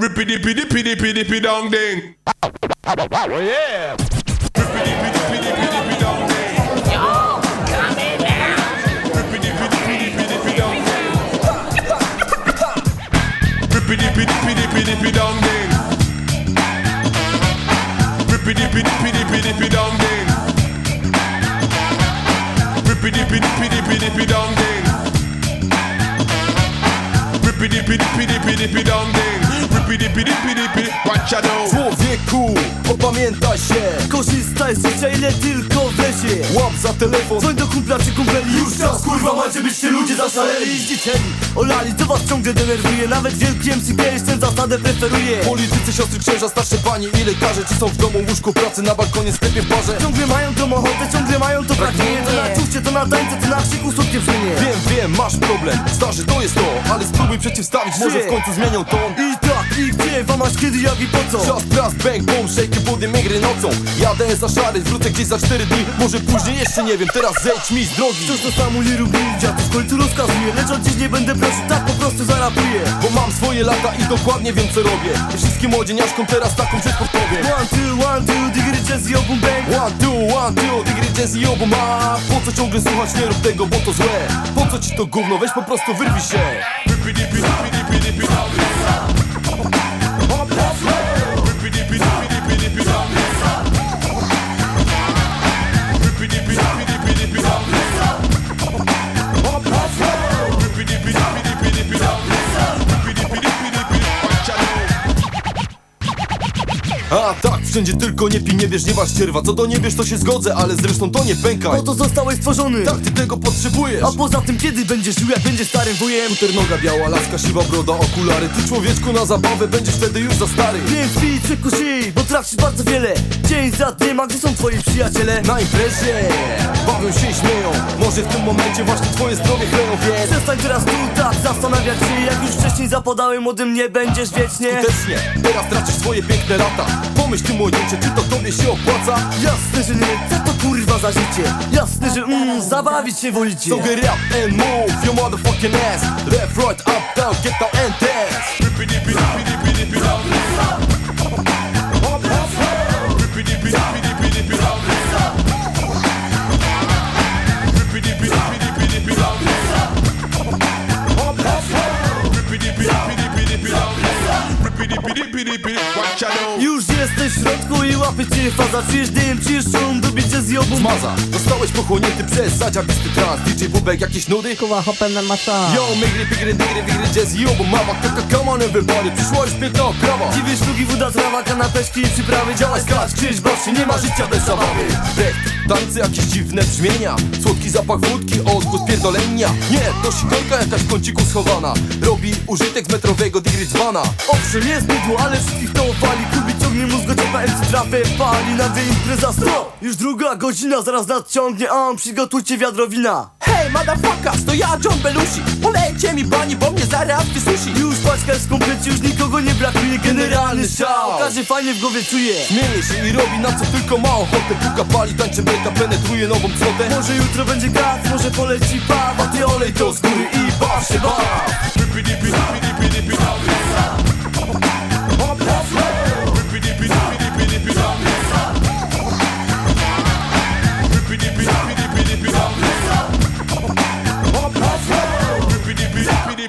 Rippity pity pity pity pity dong ding. Oh yeah. Rippity pity pity pity pity dong ding. Yo, come in now. Dong ding. Rippity dong ding. Rippity dong ding. Rippity dong dong ding. Now. Człowieku, opamiętaj się. Korzystaj z życia ile tylko wlezie Łap za telefon Dzwoń do kumpla czy kumpeli. Już czas kurwa macie byście ludzie zaszaleli. I zdziczeni Olali to was ciągle denerwuje. Nawet wielki MC tę zasadę preferuje. Politycy, siostry, księża, starsze panie i lekarze. Czy są w domu, łóżku, pracy, na balkonie, sklepie, barze. Ciągle mają tą ochotę, ciągle mają to pragnienie To na to tańce, to na krzyku słodkie brzmienie Wiem, wiem, masz problem, starzy, to jest to Ale spróbuj przeciwstawić, może w końcu zmienią ton. I tak, i gdzie, wam masz kiedy, jak i po co? Czas, pras, bang, boom, shake, budy, migry nocą. Jadę za szary, wrócę gdzieś za cztery dni. Może później, jeszcze nie wiem, teraz zejdź mi z drogi. Wciąż to samo nie lubię, dziadek w końcu rozkazuje. Lecz od dziś nie będę prosił, tak po prostu zarapuję. Bo mam swoje lata i dokładnie wiem co robię. I wszystkim młodzieniaszkom teraz taką rzecz podpowiem. One, two, one, two, digry, jazz i obum One, two, one, two, digry, jazz i ma Po co ciągle słuchać, nie rób tego, bo to złe. Po co ci to gówno, weź po prostu wyrwij się A tak, wszędzie tylko nie pij, nie bierz, nie waż cierwa. Co do nie bierz, to się zgodzę, ale zresztą to nie pękaj. Po to zostałeś stworzony. Tak, ty tego potrzebujesz. A poza tym kiedy będziesz żył, jak będziesz starym wujem? Skuter noga biała, laska, siwa broda, okulary. Ty człowieczku na zabawę, będziesz wtedy już za stary. Więc pij, przekusi, bo trafisz bardzo wiele. Dzień za dniem, a gdzie są twoi przyjaciele? Na imprezie. Bawią się i śmieją. Może w tym momencie właśnie twoje zdrowie chleją, więc Przestań teraz tu tak zastanawiać się Jak już wcześniej zapadałem młodym nie będziesz wiecznie. Skutecznie. Teraz tracisz swoje piękne lata Pomyśl ty młodzieńcze, czy to tobie się opłaca? Jasne, że nie, co to kurwa za życie Jasne, że mm, zabawić się wolicie So get up and move your motherfucking ass Left, right, up, down, get down and dance Już jesteś w środku i łapie cię faza dym, czujesz szum, dobicie z jobu Maza, zostałeś pochłonięty przez zadziabisty trans. DJ Bubek, jakieś nudy? Kuba hopem na masza Yo, migry, pigry, digry, wigry, jazz, yo, bo mawa. Kaka, come on everybody, przyszła już piękna oprawa Dziwisz sztuki, woda, trawa, kanapeczki i przyprawy. Działaj, skacz, krzyż, boczy, nie ma życia bez zabawy. Break, tańce, jakieś dziwne brzmienia. Słodki zapach wódki, odgłos pierdolenia. Nie, to sikorka jakaś w kąciku schowana. Robi użytek z metrowego digry dzwana Owszem, jest bydło, ale wszystkich to opali. Kubi ciągnie mózg, ciągna MC trafę Pali. Na dwie impreza 100 Już druga godzina, zaraz nadciągnie A, przygotujcie wiadro wina Hej, motherfuckers, to ja John Belushi. Polejcie mi pani, bo mnie zaraz wysusi. Już paczka jest w komplecie, już nikogo nie brakuje Generalny szał, każdy fajnie w głowie czuje. Śmieje się i robi na co tylko ma ochotę. Puka, pali, tańczy, breka, penetruje nową cnotę. Może jutro będzie gaz, może poleci paw A ty olej to z góry i baw się baw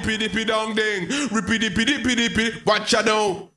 dippy dippy dong ding. Rippy dippy dippy dippy. Watch out now.